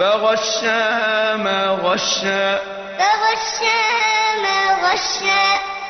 فغشاها ما غشا. فغشاها ما غشا.